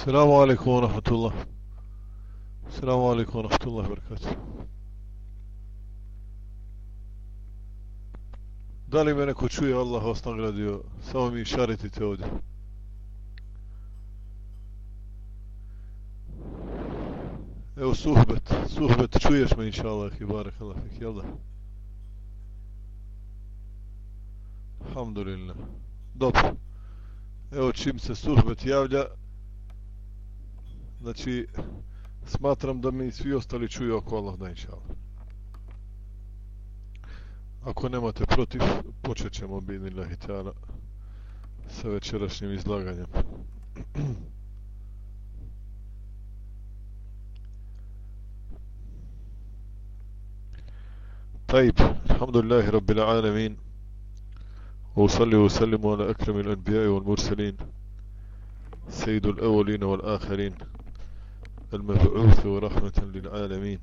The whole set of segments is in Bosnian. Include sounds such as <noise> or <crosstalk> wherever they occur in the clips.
Assalamu alaikum wa rahmatullah. Assalamu alaikum wa rahmatullah wa barakatuh. Da li me neko čuje, Allah vas nagradio, samo mi šaritite ovdje. Evo suhbet, suhbet, čuješ me inša Allah i barak Allah, jel da? Alhamdulillah. Dobro. Evo čim se suhbet javlja, znači smatram da mi svi ostali čuju oko Allah da inša Allah. Ako nemate protiv, počet ćemo binillahi ta'ala sa večerašnjim izlaganjem. طيب الحمد لله رب العالمين وصلي وسلم على أكرم الأنبياء والمرسلين سيد الأولين والآخرين المبعوث ورحمة للعالمين.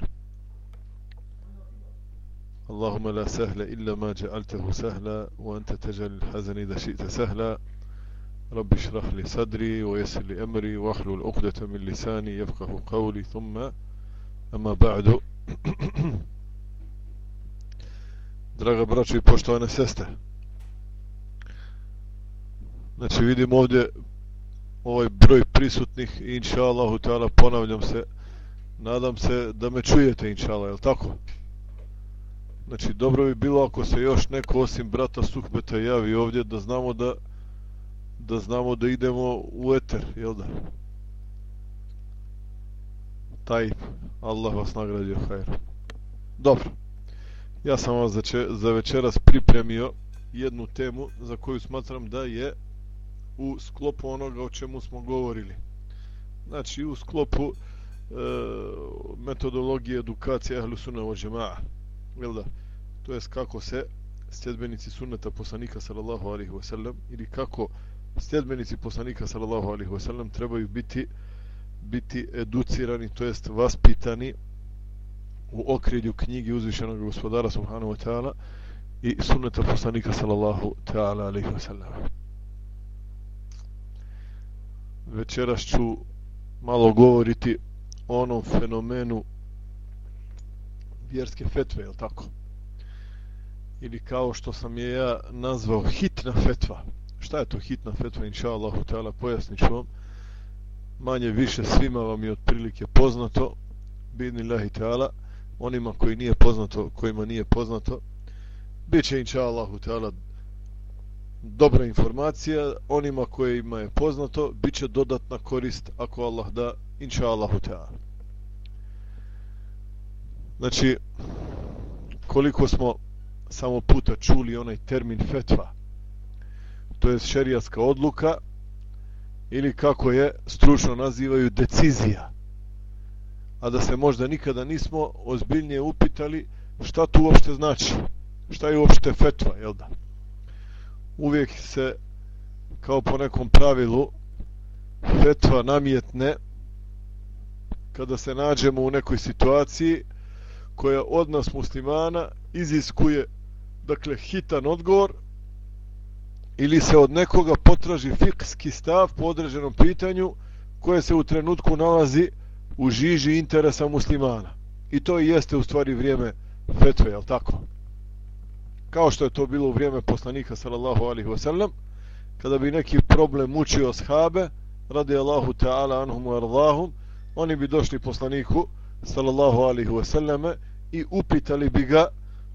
اللهم لا سهل إلا ما جعلته سهلا وأنت تجعل الحزن إذا شئت سهلا. رب اشرح لي صدري ويسر لي أمري واحلل عقدة من لساني يفقه قولي. ثم أما بعد. <coughs> Draga braćo i poštovane sestre. Znači vidimo ovdje ovaj broj prisutnih inša Allahu ta'ala ponavljam se nadam se da me čujete inša Allah, je tako? Znači dobro bi bilo ako se još neko osim brata Suhbeta javi ovdje da znamo da da znamo da idemo u eter, jel da? Taj Allah vas nagradio hajr. Dobro. Ja sam vas za, če, za večeras pripremio jednu temu za koju smatram da je u sklopu onoga o čemu smo govorili. Znači u sklopu e, metodologije edukacije ahlu sunna o džema'a. Jel da? To jest kako se sljedbenici sunneta poslanika sallallahu alaihi wa sallam ili kako sljedbenici poslanika sallallahu alaihi wa sallam trebaju biti biti educirani, to jest vaspitani u okrilju knjigi uzvišenog gospodara subhanahu wa ta'ala i sunneta poslanika sallallahu ta'ala alaihi wa sallam večeras ću malo govoriti o onom fenomenu vjerske fetve, je tako? Ili kao što sam je ja nazvao hitna fetva. Šta je to hitna fetva, inša Allahu ta'ala, pojasnit ću vam. Manje više svima vam je otprilike poznato, bidni lahi ta'ala, onima koji nije poznato, kojima nije poznato, bit će inša Allahu ta'ala dobra informacija, onima kojima je poznato, bit će dodatna korist ako Allah da, inša Allahu ta'ala. Znači, koliko smo samo puta čuli onaj termin fetva, to je šerijatska odluka, ili kako je stručno nazivaju decizija, a da se možda nikada nismo ozbiljnije upitali šta tu uopšte znači, šta je uopšte fetva, jel da? Uvijek se kao po nekom pravilu fetva namjetne kada se nađemo u nekoj situaciji koja od nas muslimana iziskuje dakle hitan odgovor ili se od nekoga potraži fikski stav po određenom pitanju koje se u trenutku nalazi u žiži interesa muslimana. I to i jeste u stvari vrijeme fetve, je tako? Kao što je to bilo u vrijeme poslanika sallallahu alaihi wasallam kada bi neki problem mučio shabe radi Allahu ta'ala anhum wa ardahum oni bi došli poslaniku sallallahu alaihi wasallam i upitali bi ga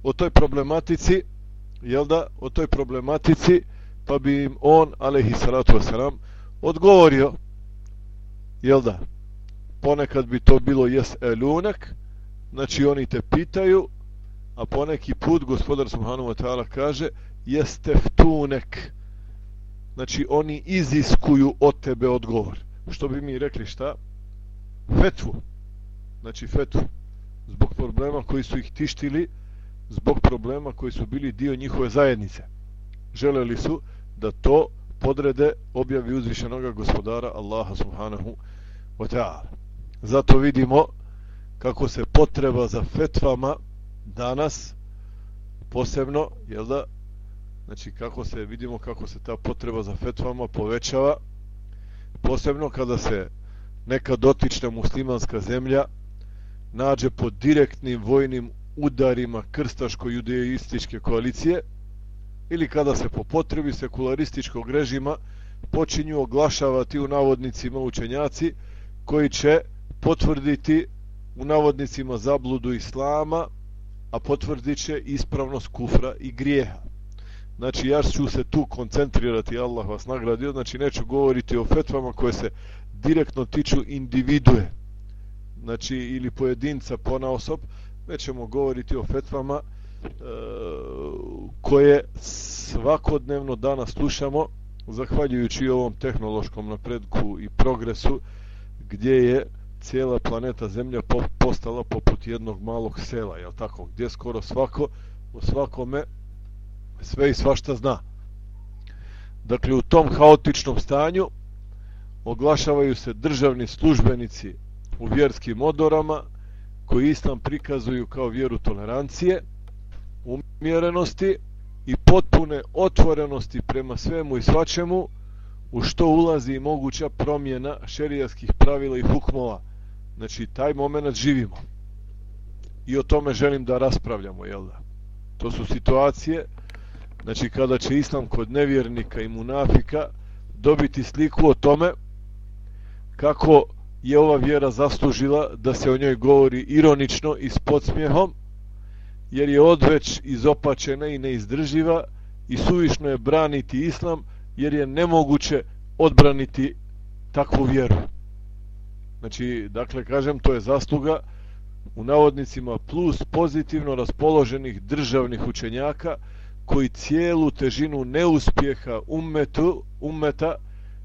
o toj problematici jel da, o toj problematici pa bi im on alaihi salatu wasalam odgovorio jel da ponekad bi to bilo jes elunak znači oni te pitaju a poneki put gospodar subhanahu wa ta'ala kaže jeste ftunek znači oni iziskuju od tebe odgovor. Što bi mi rekli šta? Fetvu. Znači fetvu. Zbog problema koji su ih tištili zbog problema koji su bili dio njihove zajednice. Želeli su da to podrede objavi uzvišenog gospodara Allaha subhanahu wa ta'ala. Zato vidimo kako se potreba za fetvama danas posebno, jel da, znači kako se, vidimo kako se ta potreba za fetvama povećava, posebno kada se neka dotična muslimanska zemlja nađe pod direktnim vojnim udarima krstaško-judeističke koalicije ili kada se po potrebi sekularističkog režima počinju oglašavati u navodnicima učenjaci koji će potvrditi u navodnicima zabludu islama, a potvrdit će ispravnost kufra i grijeha. Znači, ja ću se tu koncentrirati, Allah vas nagradio, znači neću govoriti o fetvama koje se direktno tiču individue, znači ili pojedinca pona osob, već ćemo govoriti o fetvama e, koje svakodnevno danas slušamo, zahvaljujući ovom tehnološkom napredku i progresu, gdje je cijela planeta Zemlja postala poput jednog malog sela, je tako? Gdje skoro svako, u svakome sve i svašta zna. Dakle, u tom haotičnom stanju oglašavaju se državni službenici u vjerskim odorama koji islam prikazuju kao vjeru tolerancije, umjerenosti i potpune otvorenosti prema svemu i svačemu u što ulazi moguća promjena šerijaskih pravila i hukmova. Znači, taj moment živimo. I o tome želim da raspravljamo, jel da? To su situacije, znači, kada će islam kod nevjernika i munafika dobiti sliku o tome kako je ova vjera zaslužila da se o njoj govori ironično i s podsmjehom, jer je odveć izopačena i neizdrživa i suvišno je braniti islam, jer je nemoguće odbraniti takvu vjeru. Znači, dakle, kažem, to je zasluga u navodnicima plus pozitivno raspoloženih državnih učenjaka koji cijelu težinu neuspjeha umetu, umeta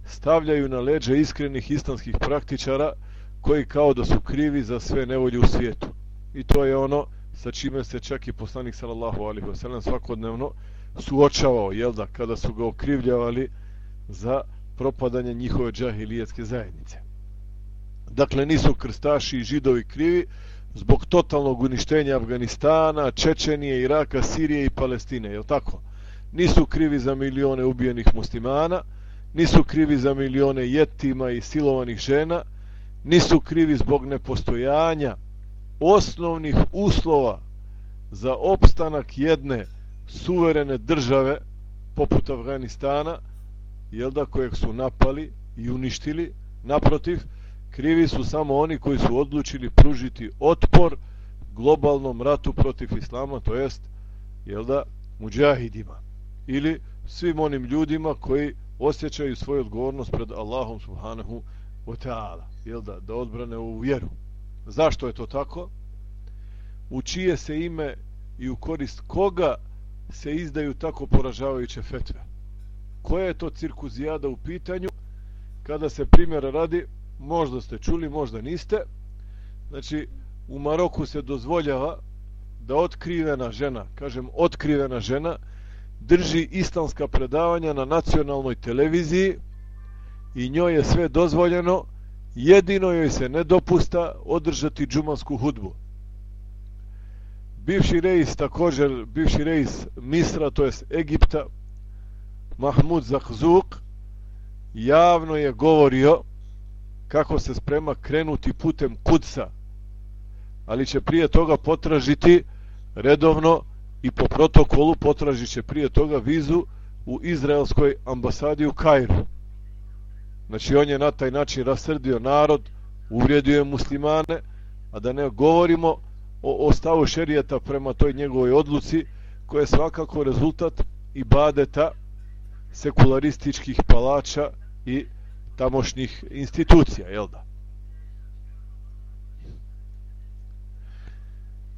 stavljaju na leđa iskrenih islamskih praktičara koji kao da su krivi za sve nevolje u svijetu. I to je ono sa čime se čak i poslanik sallallahu alaihi wasallam svakodnevno suočavao, jel da, kada su ga okrivljavali za propadanje njihove džahilijetske zajednice. Dakle, nisu krstaši i židovi krivi zbog totalnog uništenja Afganistana, Čečenije, Iraka, Sirije i Palestine, je tako? Nisu krivi za milione ubijenih muslimana, nisu krivi za milione jetima i silovanih žena, nisu krivi zbog nepostojanja osnovnih uslova za opstanak jedne suverene države poput Afganistana, jel da, kojeg su napali i uništili, naprotiv, krivi su samo oni koji su odlučili pružiti otpor globalnom ratu protiv islama, to jest, jel da, muđahidima, ili svim onim ljudima koji osjećaju svoju odgovornost pred Allahom subhanahu wa ta'ala, jel da, da odbrane u vjeru. Zašto je to tako? U čije se ime i u korist koga se izdaju tako poražavajuće fetve? Koja je to cirkuzijada u pitanju? Kada se primjer radi, možda ste čuli, možda niste. Znači, u Maroku se dozvoljava da otkrivena žena, kažem otkrivena žena, drži islamska predavanja na nacionalnoj televiziji i njoj je sve dozvoljeno, jedino joj se ne dopusta održati džumansku hudbu. Bivši rejs također, bivši rejs Misra, to jest Egipta, Mahmud Zahzuk, javno je govorio kako se sprema krenuti putem kuca, ali će prije toga potražiti redovno i po protokolu potražit će prije toga vizu u izraelskoj ambasadi u Kairu. Znači on je na taj način rasrdio narod, uvrijedio je muslimane, a da ne govorimo o, o stavu šerijeta prema toj njegovoj odluci, koja je svakako rezultat i badeta sekularističkih palača i tamošnjih institucija, jel da?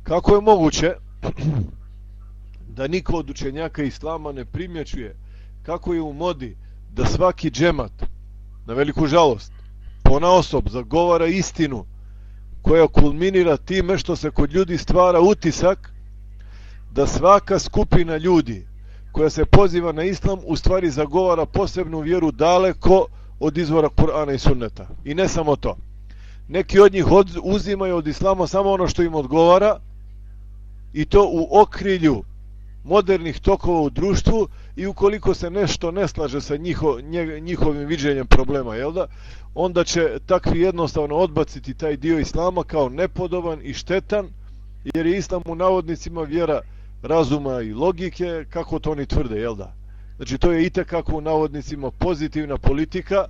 Kako je moguće da niko od učenjaka islama ne primjećuje kako je u modi da svaki džemat, na veliku žalost, pona osob zagovara istinu koja kulminira time što se kod ljudi stvara utisak da svaka skupina ljudi koja se poziva na islam u stvari zagovara posebnu vjeru daleko od izvora Kur'ana i Sunneta. I ne samo to. Neki od njih uzimaju od islama samo ono što im odgovara i to u okrilju modernih tokova u društvu i ukoliko se nešto ne slaže sa njiho, njihovim viđenjem problema, jel da? onda će takvi jednostavno odbaciti taj dio islama kao nepodoban i štetan, jer je islam u navodnicima vjera razuma i logike, kako to oni tvrde, jel da? Znači, to je itekako u navodnicima pozitivna politika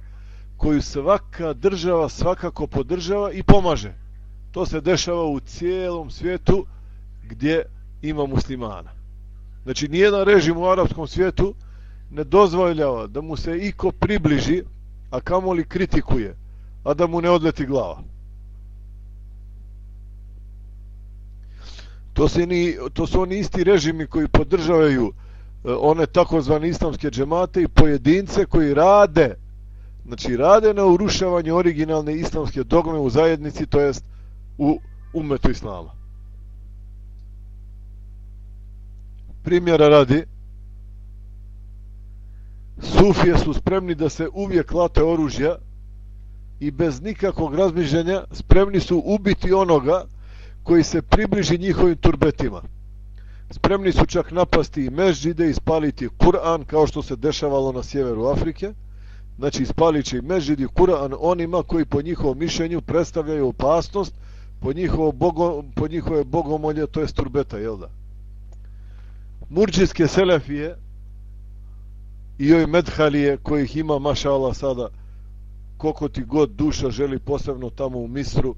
koju svaka država svakako podržava i pomaže. To se dešava u cijelom svijetu gdje ima muslimana. Znači, nijedan režim u arapskom svijetu ne dozvoljava da mu se iko približi, a kamoli kritikuje, a da mu ne odleti glava. To, se ni, to su oni isti režimi koji podržavaju uh, E, one takozvane islamske džemate i pojedince koji rade znači rade na urušavanju originalne islamske dogme u zajednici, to jest u umetu islama. Primjera radi, Sufije su spremni da se uvijek late oružja i bez nikakvog razmišljenja spremni su ubiti onoga koji se približi njihovim turbetima. Spremni su čak napasti i mežđide i spaliti Kur'an kao što se dešavalo na sjeveru Afrike. Znači ispalit će i mežđidi Kur'an onima koji po njihovom mišljenju predstavljaju opasnost po, njihovo bogo, po njihove bogomolje, to je turbeta, jel da? Murđijske selefije i ovi medhalije kojih ima mašala sada koliko ti god duša želi posebno tamo u Misru,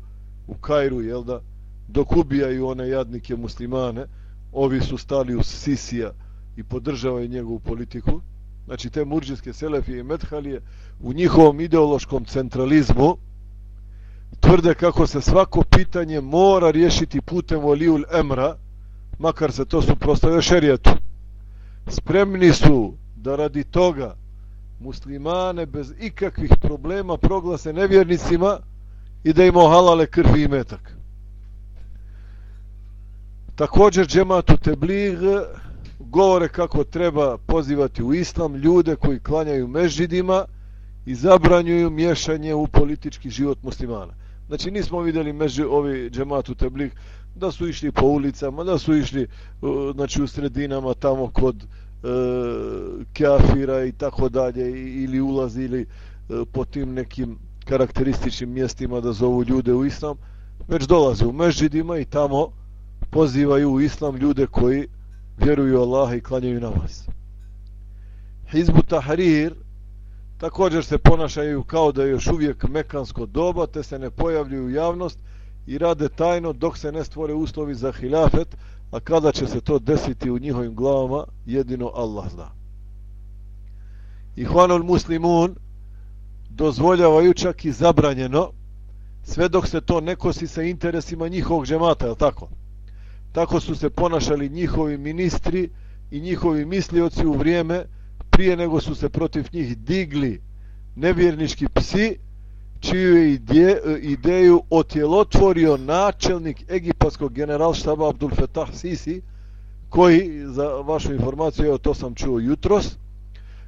u Kairu, jel da? dok ubijaju one jadnike muslimane, ovi su stali u Sisija i podržavaju njegovu politiku. Znači te murđinske selefije i medhalije u njihovom ideološkom centralizmu tvrde kako se svako pitanje mora riješiti putem volijul emra, makar se to suprostavio šerijetu. Spremni su da radi toga muslimane bez ikakvih problema proglase nevjernicima i da im ohalale krvi i metak. Također džematu teblig govore kako treba pozivati u islam ljude koji klanjaju mežidima i zabranjuju miješanje u politički život muslimana. Znači nismo vidjeli među ovi džematu teblig da su išli po ulicama, da su išli e, znači, u sredinama tamo kod e, kafira i tako dalje ili ulazili e, po tim nekim karakterističnim mjestima da zovu ljude u islam, već dolaze u mežidima i tamo pozivaju u islam ljude koji vjeruju Allaha i klanjaju namaz. Hizbu Tahrir također se ponašaju kao da je još uvijek mekansko doba, te se ne pojavljuju u javnost i rade tajno dok se ne stvore uslovi za hilafet, a kada će se to desiti u njihovim glavama, jedino Allah zna. Ihvanul Muslimun dozvoljavaju čak i zabranjeno, sve dok se to ne kosi sa interesima njihovog džemata, je tako? Tako su se ponašali njihovi ministri i njihovi mislioci u vrijeme prije nego su se protiv njih digli nevjernički psi, čiju je ide, ideju otjelotvorio načelnik egipatskog generalštaba Abdul Fetah Sisi, koji, za vašu informaciju, evo to sam čuo jutros,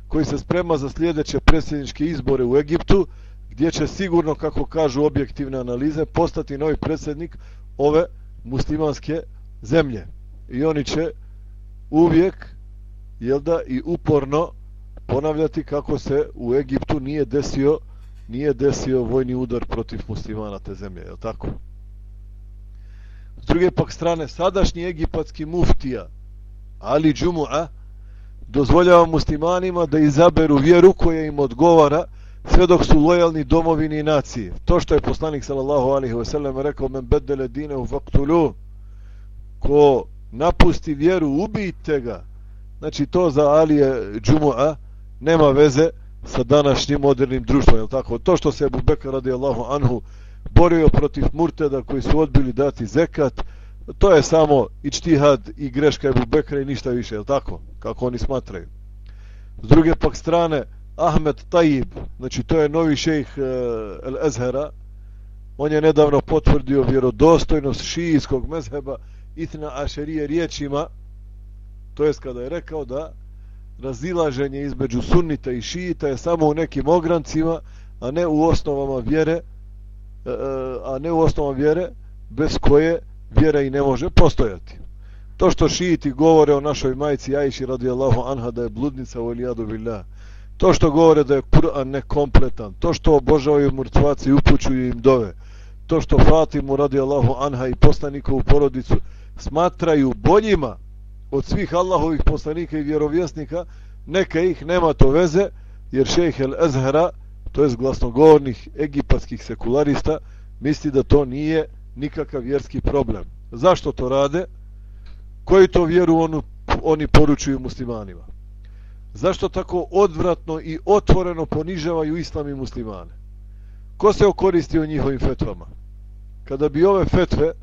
koji se sprema za sljedeće predsjedničke izbore u Egiptu, gdje će sigurno, kako kažu objektivne analize, postati novi predsjednik ove muslimanske zemlje. I oni će uvijek, jel da, i uporno ponavljati kako se u Egiptu nije desio nije desio vojni udar protiv muslimana te zemlje, je tako? S druge pak strane, sadašnji egipatski muftija Ali Džumu'a dozvoljava muslimanima da izaberu vjeru koja im odgovara sve dok su lojalni domovini i naciji. To što je poslanik sallallahu alaihi wa sallam rekao men bedele dine u faktulu ko napusti vjeru, ubijte ga. Znači to za Alije Džumu'a nema veze sa današnjim modernim društvom, je tako? To što se Abu Bekr radi Allahu Anhu borio protiv murteda koji su odbili dati zekat, to je samo ičtihad i greška Abu Bekra i ništa više, je tako? Kako oni smatraju. S druge pak strane, Ahmed Tajib, znači to je novi šejh uh, El Ezhera, on je nedavno potvrdio vjerodostojnost šijijskog mezheba Itna Ašerije riječima, to jest kada je rekao da razilaženje između sunnita i šijita je samo u nekim ograncima, a ne u osnovama vjere, e, e, a ne u osnovama vjere bez koje vjera i ne može postojati. To što šijiti govore o našoj majici Ajši radijallahu anha da je bludnica u Elijadu Billah. To što govore da je Kur'an nekompletan. To što obožavaju mrtvaci i upućuju im dove. To što Fatimu radijallahu anha i poslanikovu porodicu smatraju boljima od svih Allahovih poslanika i vjerovjesnika, neka ih nema to veze, jer šejh El Ezhera, to je glasnogovornih egipatskih sekularista, misli da to nije nikakav vjerski problem. Zašto to rade? Koji to vjeru onu, oni poručuju muslimanima? Zašto tako odvratno i otvoreno ponižavaju islam i muslimane? Ko se okoristi o njihovim fetvama? Kada bi ove fetve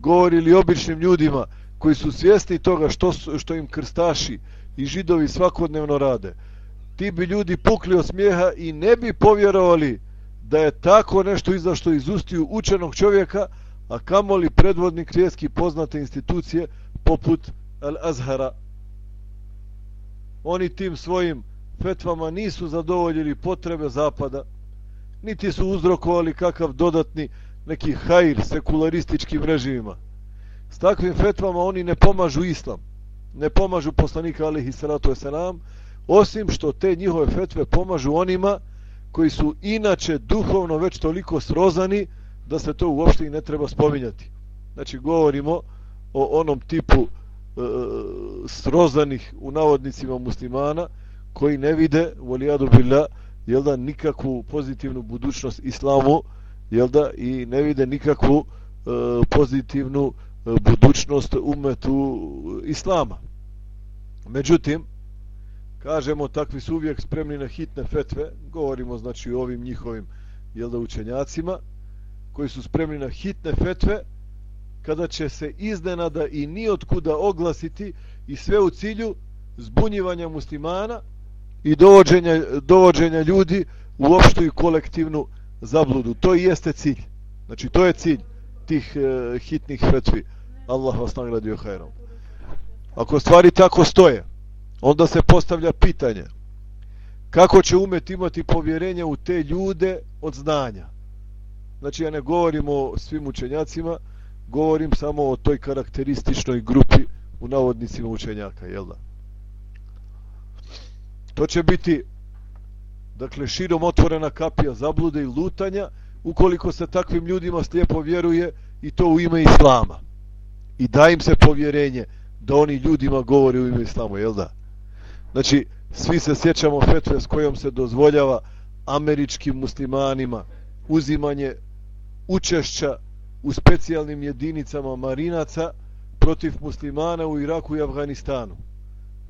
govorili običnim ljudima koji su svjesni toga što, što im krstaši i židovi svakodnevno rade, ti bi ljudi pukli od smijeha i ne bi povjerovali da je tako nešto izašto iz ustiju učenog čovjeka, a kamoli predvodnik rijeski poznate institucije poput Al-Azhara. Oni tim svojim fetvama nisu zadovoljili potrebe zapada, niti su uzrokovali kakav dodatni neki hajr sekularističkim režimima. S takvim fetvama oni ne pomažu islam, ne pomažu poslanika alihi salatu wasalam, osim što te njihove fetve pomažu onima koji su inače duhovno već toliko srozani da se to uopšte i ne treba spominjati. Znači govorimo o onom tipu e, srozanih u navodnicima muslimana koji ne vide volijadu billah, jel da nikakvu pozitivnu budućnost islamu jel da i ne vide nikakvu e, pozitivnu e, budućnost umetu islama. Međutim, kažemo takvi su uvijek spremni na hitne fetve, govorimo znači o ovim njihovim jel da učenjacima, koji su spremni na hitne fetve, kada će se iznenada i ni kuda oglasiti i sve u cilju zbunjivanja muslimana i dovođenja, dovođenja ljudi u opštu i kolektivnu zabludu. To i jeste cilj. Znači, to je cilj tih e, hitnih fetvi. Allah vas nagradio hajrom. Ako stvari tako stoje, onda se postavlja pitanje kako će umeti imati povjerenje u te ljude od znanja. Znači, ja ne govorim o svim učenjacima, govorim samo o toj karakterističnoj grupi u navodnicima učenjaka, jel da? To će biti dakle širom otvorena kapija zablude i lutanja ukoliko se takvim ljudima slijepo vjeruje i to u ime Islama. I da im se povjerenje da oni ljudima govore u ime Islama, jel da? Znači, svi se sjećamo fetve s kojom se dozvoljava američkim muslimanima uzimanje učešća u specijalnim jedinicama marinaca protiv muslimana u Iraku i Afganistanu.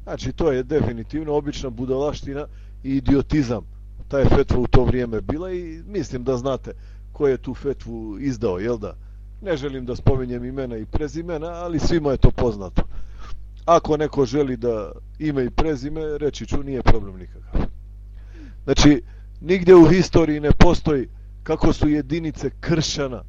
Znači, to je definitivno obična budalaština i idiotizam. Ta je fetva u to vrijeme bila i mislim da znate ko je tu fetvu izdao, jel da? Ne želim da spominjem imena i prezimena, ali svima je to poznato. Ako neko želi da ime i prezime, reći ću, nije problem nikakav. Znači, nigdje u historiji ne postoji kako su jedinice kršana,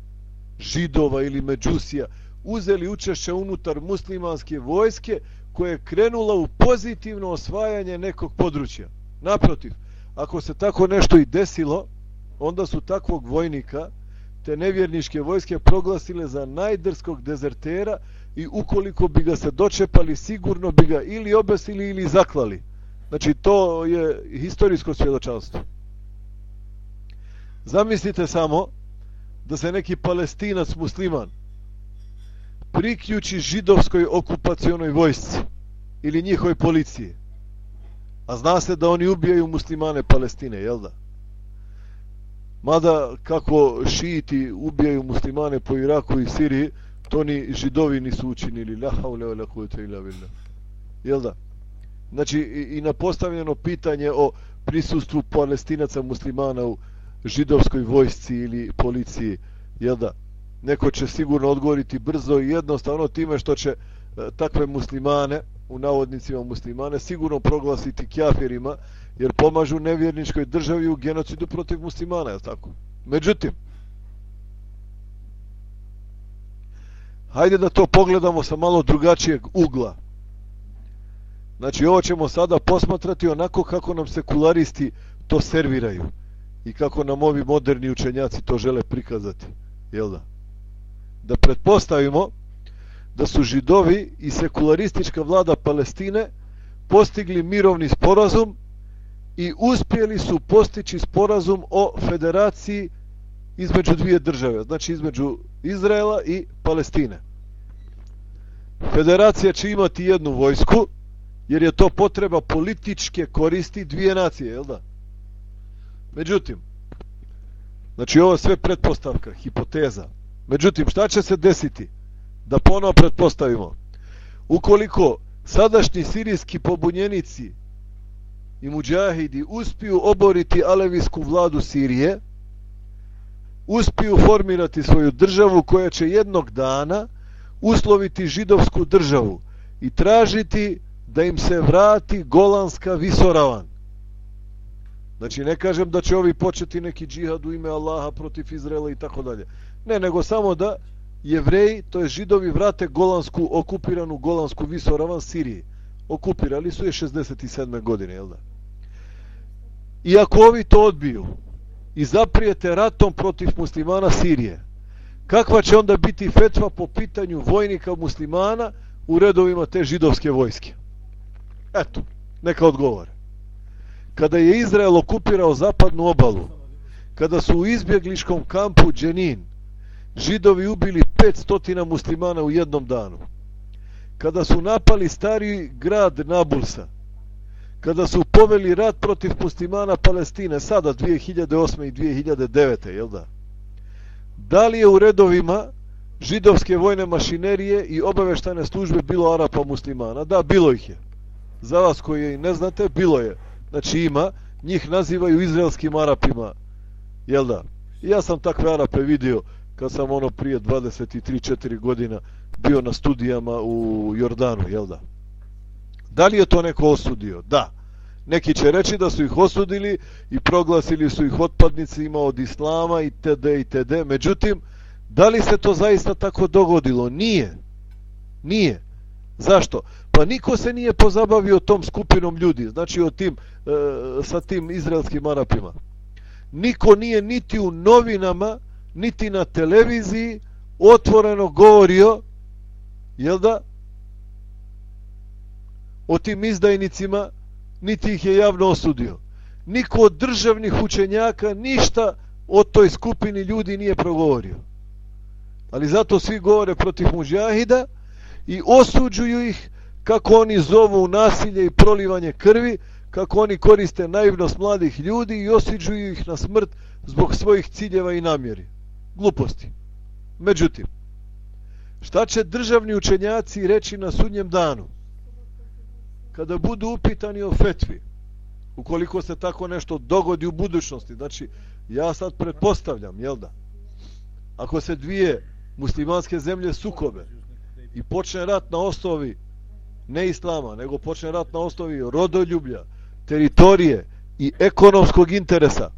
židova ili međusija uzeli učešće unutar muslimanske vojske koje je krenula u pozitivno osvajanje nekog područja. Naprotiv, ako se tako nešto i desilo, onda su takvog vojnika te nevjerniške vojske proglasile za najdrskog dezertera i ukoliko bi ga se dočepali, sigurno bi ga ili obesili ili zaklali. Znači, to je historijsko svjedočanstvo. Zamislite samo da se neki palestinac musliman priključi židovskoj okupacionoj vojsci ili njihovoj policiji. A zna se da oni ubijaju muslimane Palestine, jel da? Mada kako šiiti ubijaju muslimane po Iraku i Siriji, to ni židovi nisu učinili. La haule wa la kuvvete illa billah. Jel da? Znači, i, i na postavljeno pitanje o prisustvu palestinaca muslimana u židovskoj vojsci ili policiji, jel da? Neko će sigurno odgovoriti brzo i jednostavno time što će e, takve muslimane, u navodnicima muslimane, sigurno proglasiti kjafirima, jer pomažu nevjerničkoj državi u genocidu protiv muslimana, je tako? Međutim, hajde da to pogledamo sa malo drugačijeg ugla. Znači, ovo ćemo sada posmatrati onako kako nam sekularisti to serviraju i kako nam ovi moderni učenjaci to žele prikazati. Jel da? Da pretpostavimo da su židovi i sekularistička vlada Palestine postigli mirovni sporazum i uspjeli su postići sporazum o federaciji između dvije države, znači između Izraela i Palestine. Federacija će imati jednu vojsku, jer je to potreba političke koristi dvije nacije, jel da? Međutim, znači ovo sve pretpostavka, hipoteza. Međutim, šta će se desiti? Da ponovo pretpostavimo. Ukoliko sadašnji sirijski pobunjenici i muđahidi uspiju oboriti alevijsku vladu Sirije, uspiju formirati svoju državu koja će jednog dana usloviti židovsku državu i tražiti da im se vrati Golanska visoravan. Znači, ne kažem da će ovi početi neki džihad u ime Allaha protiv Izraela i tako dalje. Ne, nego samo da jevreji, to je židovi, vrate Golansku, okupiranu Golansku visoravan Sirije. Okupirali su je 67. godine, jel da? I ako ovi to odbiju i zaprijete ratom protiv muslimana Sirije, kakva će onda biti fetva po pitanju vojnika muslimana u redovima te židovske vojske? Eto, neka odgovore. Kada je Izrael okupirao zapadnu obalu, kada su u izbjegliškom kampu Dženin židovi ubili 500 muslimana u jednom danu, kada su napali stari grad Nabulsa, kada su poveli rat protiv muslimana Palestine, sada 2008. i 2009. Jel da? da li je u redovima židovske vojne mašinerije i obaveštane službe bilo Arapa muslimana? Da, bilo ih je. Za vas koji ne znate, bilo je. Znači ima, njih nazivaju izraelskim Arapima. Jel da? Ja sam takve Arape vidio kad sam ono prije 23-4 godina bio na studijama u Jordanu, jel da? Da li je to neko osudio? Da. Neki će reći da su ih osudili i proglasili su ih otpadnicima od islama i td. i td. Međutim, da li se to zaista tako dogodilo? Nije. Nije. Zašto? Pa niko se nije pozabavio tom skupinom ljudi, znači o tim, e, sa tim izraelskim arapima. Niko nije niti u novinama, niti na televiziji otvoreno govorio, jel da, o tim izdajnicima, niti ih je javno osudio. Niko od državnih učenjaka ništa o toj skupini ljudi nije progovorio. Ali zato svi govore protiv muđahida i osuđuju ih kako oni zovu nasilje i prolivanje krvi, kako oni koriste naivnost mladih ljudi i osuđuju ih na smrt zbog svojih ciljeva i namjeri. Gluposti. Međutim, šta će državni učenjaci reći na sudnjem danu? kada budu upitani o fetvi, ukoliko se tako nešto dogodi u budućnosti, znači, ja sad pretpostavljam, jel da, ako se dvije muslimanske zemlje sukobe i počne rat na osnovi ne islama, nego počne rat na osnovi rodoljublja, teritorije i ekonomskog interesa,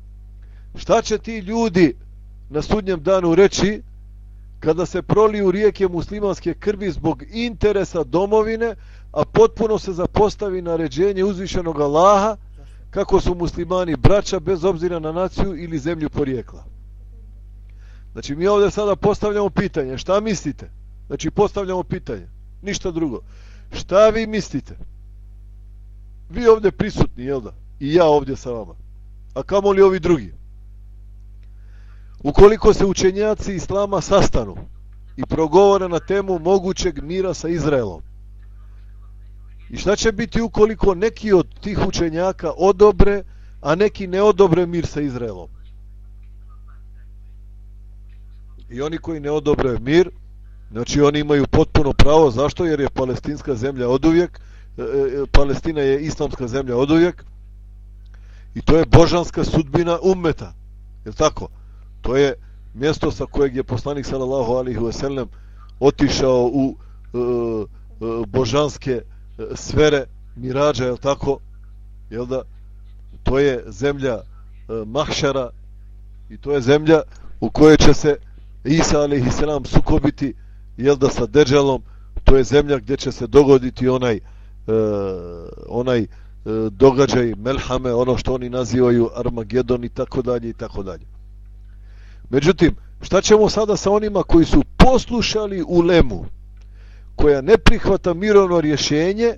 šta će ti ljudi na sudnjem danu reći kada se proliju rijeke muslimanske krvi zbog interesa domovine, a potpuno se zapostavi naređenje uzvišenog Allaha kako su muslimani braća bez obzira na naciju ili zemlju porijekla. Znači mi ovdje sada postavljamo pitanje, šta mislite? Znači postavljamo pitanje, ništa drugo. Šta vi mislite? Vi ovdje prisutni, jel da? I ja ovdje sa vama. A kamo li ovi drugi? Ukoliko se učenjaci Islama sastanu i progovore na temu mogućeg mira sa Izraelom, I šta će biti ukoliko neki od tih učenjaka odobre, a neki ne odobre mir sa Izraelom? I oni koji ne odobre mir, znači oni imaju potpuno pravo, zašto? Jer je palestinska zemlja od uvijek, e, e, Palestina je islamska zemlja od uvijek, i to je božanska sudbina ummeta, je tako? To je mjesto sa kojeg je poslanik sallallahu alaihi wasallam otišao u e, e, božanske e, sfere mirađa, je tako? Jel da? To je zemlja e, mahšara i to je zemlja u kojoj će se Isa alaihi selam sukobiti jel da sa Deđalom to je zemlja gdje će se dogoditi onaj e, onaj e, događaj Melhame, ono što oni nazivaju Armagedon i tako dalje i tako dalje. Međutim, šta ćemo sada sa onima koji su poslušali u Lemu, koja ne prihvata mirovno rješenje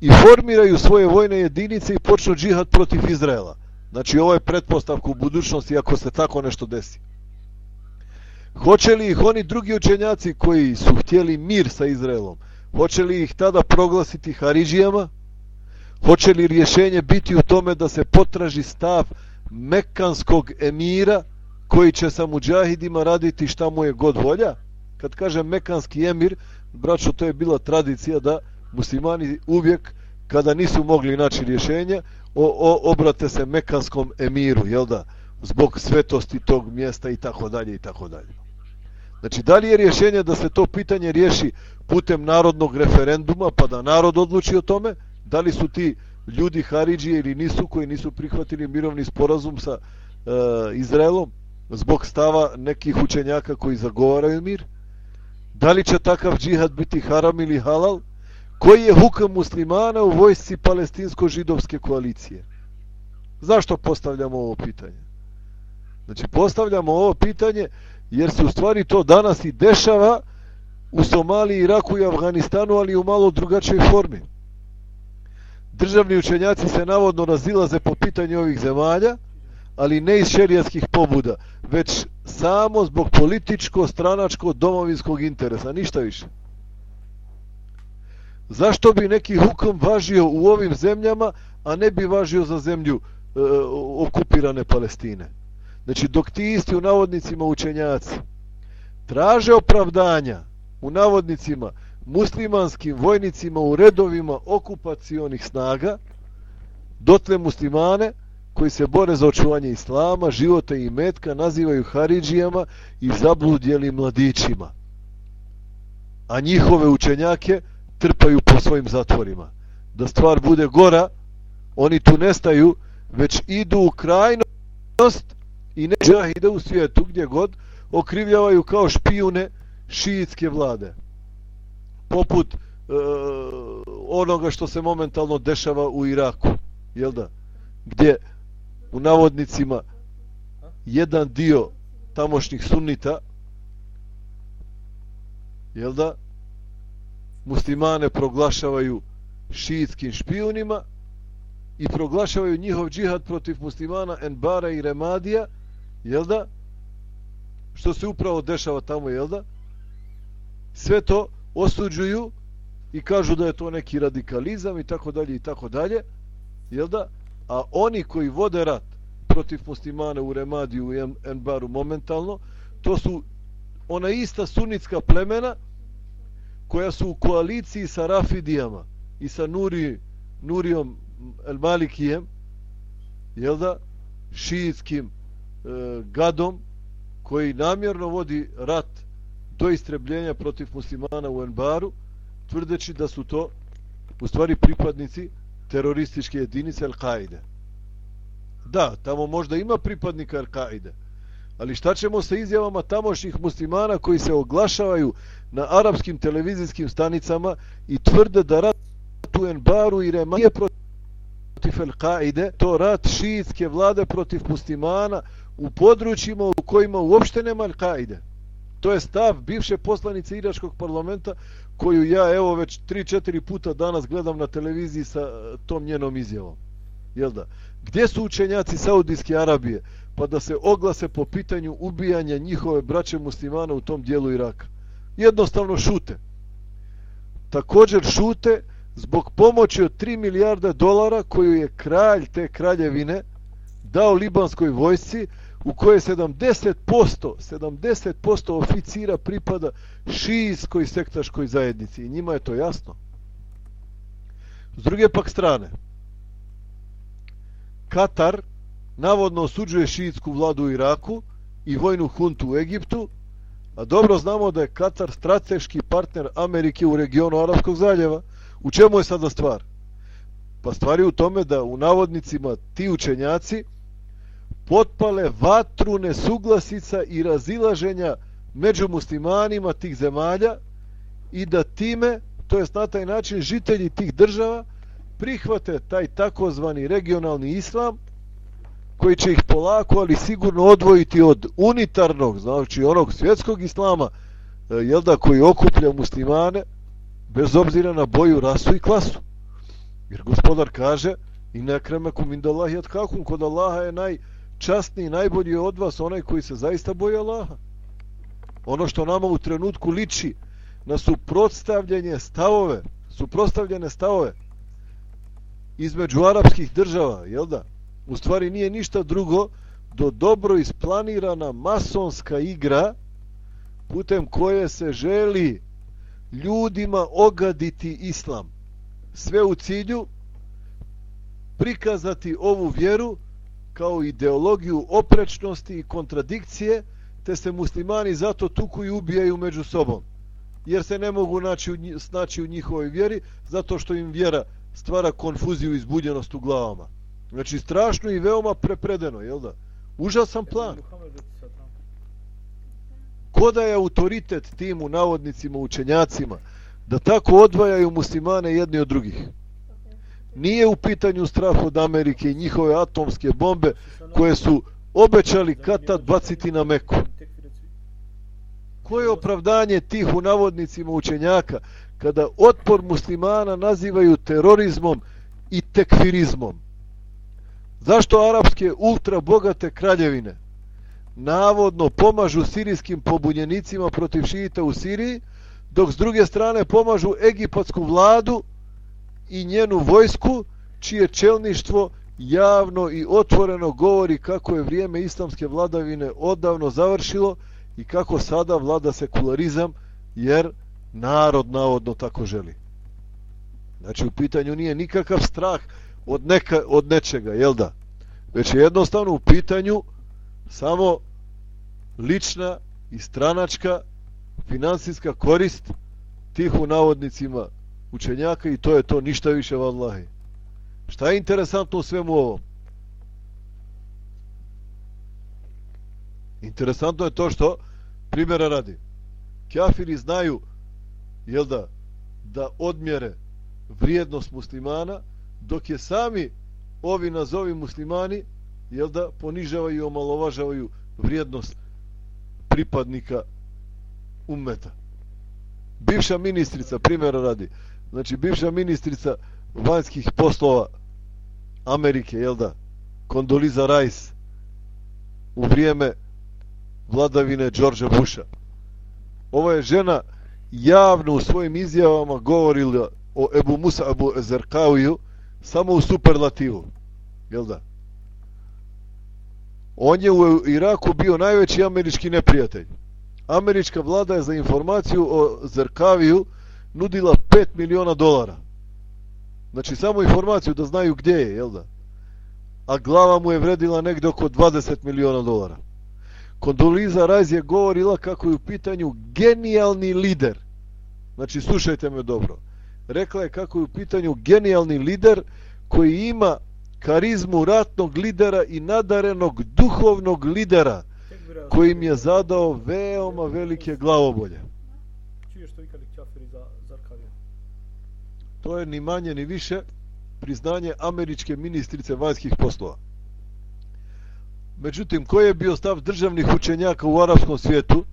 i formiraju svoje vojne jedinice i počnu džihad protiv Izraela. Znači ovo je pretpostavka u budućnosti ako se tako nešto desi. Hoće li ih oni drugi učenjaci koji su htjeli mir sa Izraelom, hoće li ih tada proglasiti Haridžijama? Hoće li rješenje biti u tome da se potraži stav mekanskog emira koji će sa muđahidima raditi šta mu je god volja? Kad kažem mekanski emir, braćo, to je bila tradicija da muslimani uvijek, kada nisu mogli naći rješenje, o, o, obrate se mekanskom emiru, jel da? Zbog svetosti tog mjesta i tako dalje i tako dalje. Znači, da li je rješenje da se to pitanje riješi putem narodnog referenduma, pa da narod odluči o tome? Da li su ti ljudi Haridžije ili nisu, koji nisu prihvatili mirovni sporazum sa e, Izraelom, zbog stava nekih učenjaka koji zagovaraju mir? Da li će takav džihad biti haram ili halal? Koji je hukam muslimana u vojsci palestinsko-židovske koalicije? Zašto postavljamo ovo pitanje? Znači, postavljamo ovo pitanje jer se u stvari to danas i dešava u Somaliji, Iraku i Afganistanu, ali u malo drugačoj formi. Državni učenjaci se navodno razilaze po pitanju ovih zemalja, ali ne iz šerijatskih pobuda, već samo zbog političko, stranačko, domovinskog interesa, ništa više. Zašto bi neki hukom važio u ovim zemljama, a ne bi važio za zemlju e, okupirane Palestine? Znači, dok ti isti u navodnicima učenjaci traže opravdanja u navodnicima muslimanskim vojnicima u redovima okupacionih snaga, dotle muslimane koji se bore za očuvanje islama, života i metka nazivaju haridžijama i zabludjeli mladićima. A njihove učenjake trpaju po svojim zatvorima. Da stvar bude gora, oni tu nestaju, već idu u krajnost i ne džahide u svijetu gdje god okrivljavaju kao špijune šiitske vlade. Poput e, onoga što se momentalno dešava u Iraku. Jel da? Gdje u navodnicima jedan dio tamošnjih sunnita jel da muslimane proglašavaju šiitskim špijunima i proglašavaju njihov džihad protiv muslimana Enbara i Remadija jel da? Što se upravo dešava tamo, jel da? Sve to osuđuju i kažu da je to neki radikalizam i tako dalje i tako dalje, jel da? A oni koji vode rat protiv muslimana u Remadiju i Enbaru momentalno, to su ona ista sunnitska plemena koja su u koaliciji sa Rafidijama i sa Nuri, Nurijom El Malikijem, jel da? šijitskim e, gadom koji namjerno vodi rat do istrebljenja protiv muslimana u Enbaru, tvrdeći da su to u stvari pripadnici terorističke jedinice Al-Qaide. Da, tamo možda ima pripadnika Al-Qaide, ali šta ćemo sa izjavama tamošnjih muslimana koji se oglašavaju na arapskim televizijskim stanicama i tvrde da rat u Enbaru i Rema nije protiv Al-Qaide, to rat šiitske vlade protiv muslimana u područjima u kojima uopšte nema Al-Qaide. To je stav bivše poslanice Iračkog parlamenta koju ja evo već 3-4 puta danas gledam na televiziji sa eh, tom njenom izjavom. Jel da? Gdje su učenjaci Saudijske Arabije pa da se oglase po pitanju ubijanja njihove braće muslimana u tom dijelu Iraka? Jednostavno šute. Također šute zbog pomoći od 3 milijarda dolara koju je kralj te kraljevine dao libanskoj vojsci u kojoj 70%, 70% oficira pripada šijskoj sektaškoj zajednici i njima je to jasno. S druge pak strane, Katar navodno osuđuje šijitsku vladu u Iraku i vojnu huntu u Egiptu, a dobro znamo da je Katar strateški partner Amerike u regionu Arabskog zaljeva. U čemu je sada stvar? Pa stvar je u tome da u navodnicima ti učenjaci potpale vatru nesuglasica i razilaženja među muslimanima tih zemalja i da time, to jest na taj način, žitelji tih država prihvate taj takozvani regionalni islam koji će ih polako, ali sigurno odvojiti od unitarnog, znači onog svjetskog islama, e, jel da, koji okuplja muslimane, bez obzira na boju, rasu i klasu. Jer gospodar kaže i ne kremekum indallahi at kakum kod Allaha je najčastniji, najbolji od vas onaj koji se zaista boji Allaha. Ono što nama u trenutku liči na suprotstavljanje stavove, suprotstavljene stavove između arapskih država, jel da? U stvari nije ništa drugo do dobro isplanirana masonska igra putem koje se želi ljudima ogaditi islam. Sve u cilju prikazati ovu vjeru kao ideologiju oprečnosti i kontradikcije, te se muslimani zato tuku i ubijaju među sobom. Jer se ne mogu naći u, snaći u njihovoj vjeri, zato što im vjera stvara konfuziju i zbudjenost u glavama. Znači, strašno i veoma prepredeno, jel da? Užasan plan. Ko da je autoritet tim u navodnicima učenjacima da tako odvajaju muslimane jedni od drugih? Nije u pitanju strah od Amerike i njihove atomske bombe koje su obećali kad tad baciti na Meku. Koje je opravdanje tih u navodnicima učenjaka kada otpor muslimana nazivaju terorizmom i tekfirizmom? Zašto arapske ultra bogate kraljevine navodno pomažu sirijskim pobunjenicima protiv šijita u Siriji, dok s druge strane pomažu egipatsku vladu i njenu vojsku, čije čelništvo javno i otvoreno govori kako je vrijeme islamske vladavine odavno završilo i kako sada vlada sekularizam, jer narod navodno tako želi. Znači u pitanju nije nikakav strah od, neka, od nečega, jel da? Već je jednostavno u pitanju samo lična i stranačka finansijska korist tih u navodnicima učenjaka i to je to ništa više vallahi. Šta je interesantno u svemu ovom? Interesantno je to što primjera radi. Kafiri znaju jel da, da odmjere vrijednost muslimana dok je sami ovi nazovi muslimani jel da ponižavaju i omalovažavaju vrijednost pripadnika ummeta. Bivša ministrica, primjera radi, znači bivša ministrica vanjskih poslova Amerike, jel da, Kondoliza Rice, u vrijeme vladavine Đorđa Busha. Ova je žena javno u svojim izjavama govorila o Ebu Musa Abu Ezerkaviju samo u superlativu. Jel da? On je u Iraku bio najveći američki neprijatelj. Američka vlada je za informaciju o Zerkaviju nudila 5 miliona dolara. Znači samo informaciju da znaju gdje je, jel da? A glava mu je vredila negdje oko 20 miliona dolara. Kondoliza Rajz je govorila kako je u pitanju genijalni lider. Znači, slušajte me dobro. Rekla je kako je u pitanju genijalni lider koji ima karizmu ratnog lidera i nadarenog duhovnog lidera koji im je zadao veoma velike glavobolje. To je ni manje ni više priznanje američke ministrice vanjskih poslova. Međutim, koji je bio stav državnih učenjaka u arapskom svijetu,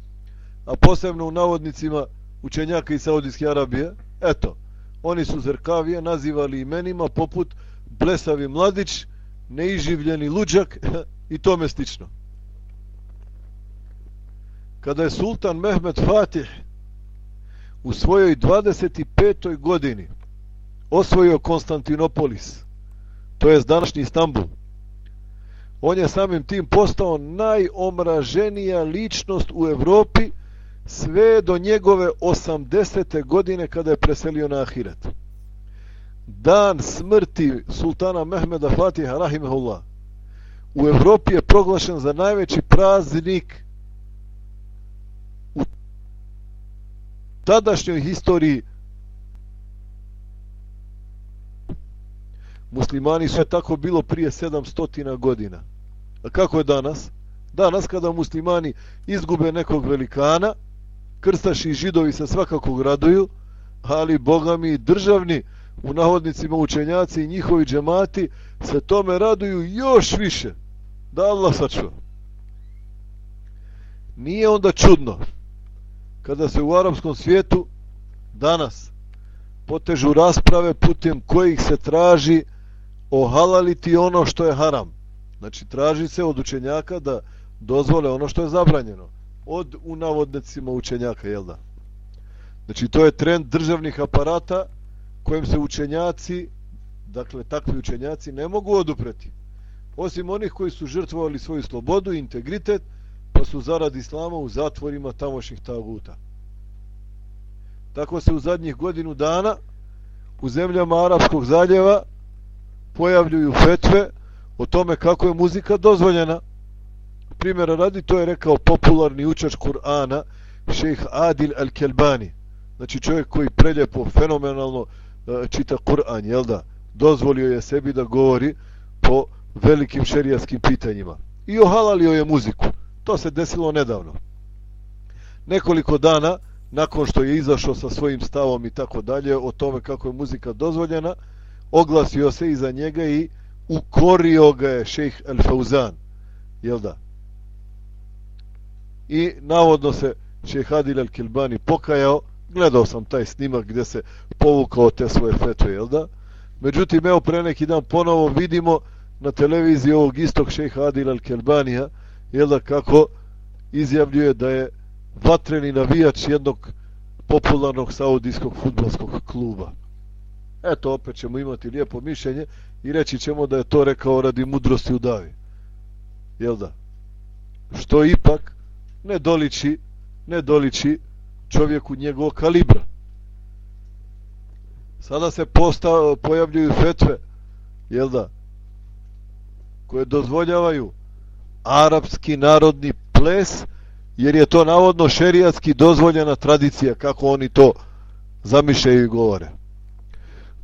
a posebno u navodnicima učenjaka iz Saudijske Arabije? Eto, oni su Zrkavije nazivali imenima poput blesavi mladić, neiživljeni luđak <laughs> i tome slično. Kada je sultan Mehmed Fatih u svojoj 25. godini osvojio Konstantinopolis, to je današnji Istanbul, on je samim tim postao najomraženija ličnost u Evropi sve do njegove 80. godine kada je preselio na Ahiret dan smrti sultana Mehmeda Fatiha rahimahullah u Evropi je proglašen za najveći praznik u tadašnjoj historiji muslimani su tako bilo prije 700 godina a kako je danas? danas kada muslimani izgube nekog velikana krstaši i židovi se svakako graduju ali bogami državni u navodnicima učenjaci i njihovi džemati se tome raduju još više. Da Allah sačuva. Nije onda čudno kada se u arapskom svijetu danas potežu rasprave putem kojih se traži ohalaliti ono što je haram. Znači, traži se od učenjaka da dozvole ono što je zabranjeno. Od u navodnicima učenjaka, jel da? Znači, to je trend državnih aparata kojim se učenjaci, dakle, takvi učenjaci, ne mogu odupreti. Osim onih koji su žrtvovali svoju slobodu i integritet, pa su zarad islama u zatvorima tamošnjih taguta. Tako se u zadnjih godinu dana u zemljama Arabskog zaljeva pojavljuju fetve o tome kako je muzika dozvoljena. Primjera radi, to je rekao popularni učač Kur'ana, šejh Adil Al-Kelbani. Znači čovjek koji preljepo, fenomenalno e, čita Kur'an, jel da? Dozvolio je sebi da govori po velikim šerijaskim pitanjima. I ohalalio je muziku. To se desilo nedavno. Nekoliko dana, nakon što je izašao sa svojim stavom i tako dalje, o tome kako je muzika dozvoljena, oglasio se iza njega i ukorio ga je šejh El Fauzan. Jel da? I navodno se šejh Adil El Kilbani pokajao, gledao sam taj snimak gdje se povukao te svoje fetve, jel da? Međutim, evo pre neki dan ponovo vidimo na televiziji ovog istog šejha Adil El Kilbanija, jel da, kako izjavljuje da je vatreni navijač jednog popularnog saudijskog futbolskog kluba. Eto, opet ćemo imati lijepo mišljenje i reći ćemo da je to rekao radi mudrosti u davi. Jel da? Što ipak ne doliči, ne doliči čovjeku njegovog kalibra. Sada se posta, pojavljuju fetve, jel da, koje dozvoljavaju arapski narodni ples, jer je to navodno šerijatski dozvoljena tradicija, kako oni to zamišljaju i govore.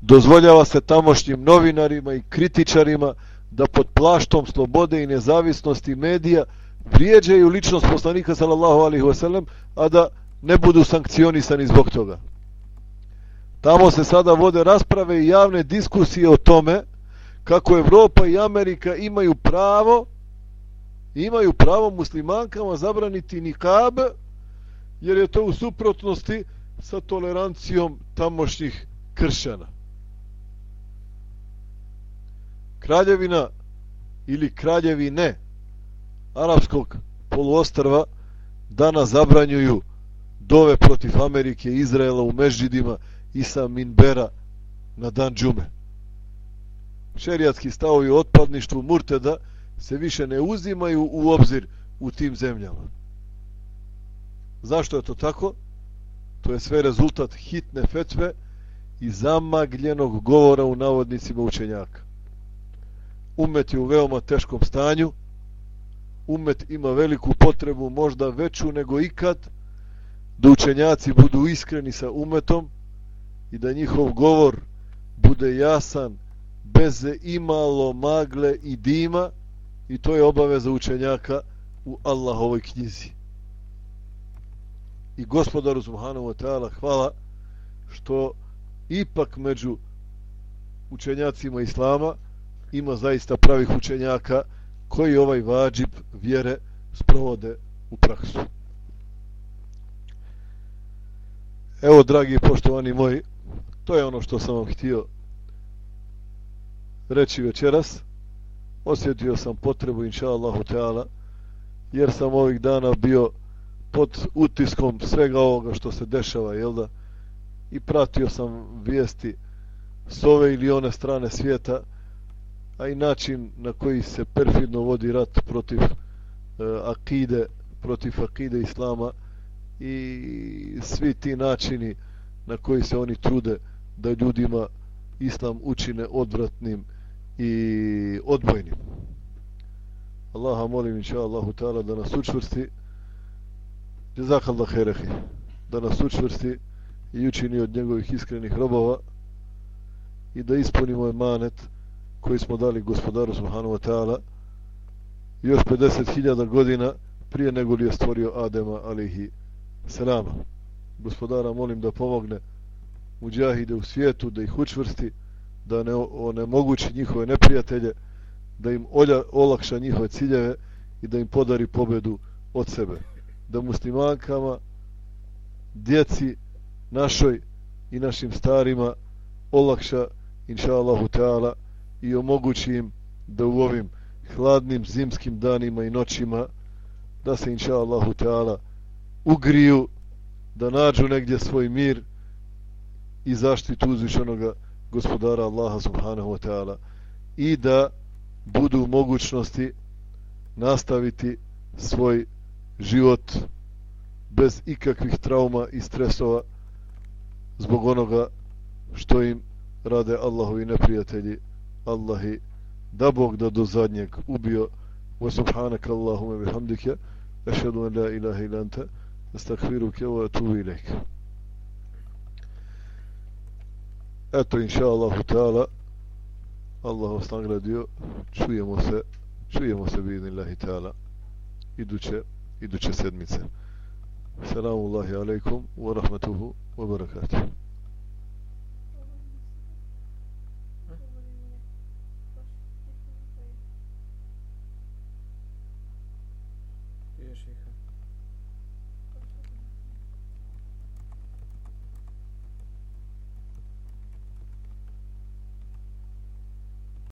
Dozvoljava se tamošnjim novinarima i kritičarima da pod plaštom slobode i nezavisnosti medija vrijeđaju ličnost poslanika sallallahu alaihi wasallam, a da ne budu sankcionisani zbog toga. Tamo se sada vode rasprave i javne diskusije o tome kako Evropa i Amerika imaju pravo imaju pravo muslimankama zabraniti nikab jer je to u suprotnosti sa tolerancijom tamošnjih kršćana. Kraljevina ili kraljevine arapskog poluostrva danas zabranjuju dove protiv Amerike i Izraela u Mežidima i sa Minbera na dan džume. Šerijatski stavovi o otpadništvu Murteda se više ne uzimaju u obzir u tim zemljama. Zašto je to tako? To je sve rezultat hitne fetve i zamagljenog govora u navodnicima učenjaka. Umet je u veoma teškom stanju, umet ima veliku potrebu, možda veću nego ikad, da učenjaci budu iskreni sa umetom i da njihov govor bude jasan, bez imalo magle i dima, i to je obaveza učenjaka u Allahovoj knjizi. I gospodaru Subhanahu wa ta'ala hvala što ipak među učenjacima Islama ima zaista pravih učenjaka koji ovaj vađib vjere sprovode u praksu. Evo, dragi poštovani moji, to je ono što sam vam htio reći večeras osjetio sam potrebu inša Allahu Teala jer sam ovih dana bio pod utiskom svega ovoga što se dešava jel da i pratio sam vijesti s ove ili one strane svijeta a i način na koji se perfidno vodi rat protiv e, akide protiv akide islama i svi ti načini na koji se oni trude da ljudima islam učine odvratnim i odbojnim. Allaha molim inša Allahu ta'ala da nas učvrsti Jazakallah herehi da nas učvrsti i učini od njegovih iskrenih robova i da ispunimo emanet koji smo dali gospodaru Subhanu wa ta'ala još 50.000 godina prije nego li je stvorio Adema alihi selama. Gospodara molim da pomogne muđahide u svijetu, da ih učvrsti, da ne onemogući njihove neprijatelje, da im olja, olakša njihove ciljeve i da im podari pobedu od sebe. Da muslimankama, djeci našoj i našim starima olakša inša Allahu Teala i omogući im da u ovim hladnim zimskim danima i noćima da se inša Allahu Teala ugriju da nađu negdje svoj mir i zaštitu uzvišenoga gospodara Allaha subhanahu wa ta'ala i da budu u mogućnosti nastaviti svoj život bez ikakvih trauma i stresova zbog onoga što im rade Allahovi neprijatelji. Allahi da Bog da do zadnjeg ubio wa subhanaka Allahume bihamdike ašhedu an la ilaha ila anta astakfiruke wa atubu ilaik eto inša Allahu ta'ala Allah vas nagradio čujemo se čujemo se bi idnillahi ta'ala iduće iduće sedmice Selamu Allahi alaikum wa rahmatuhu wa barakatuh.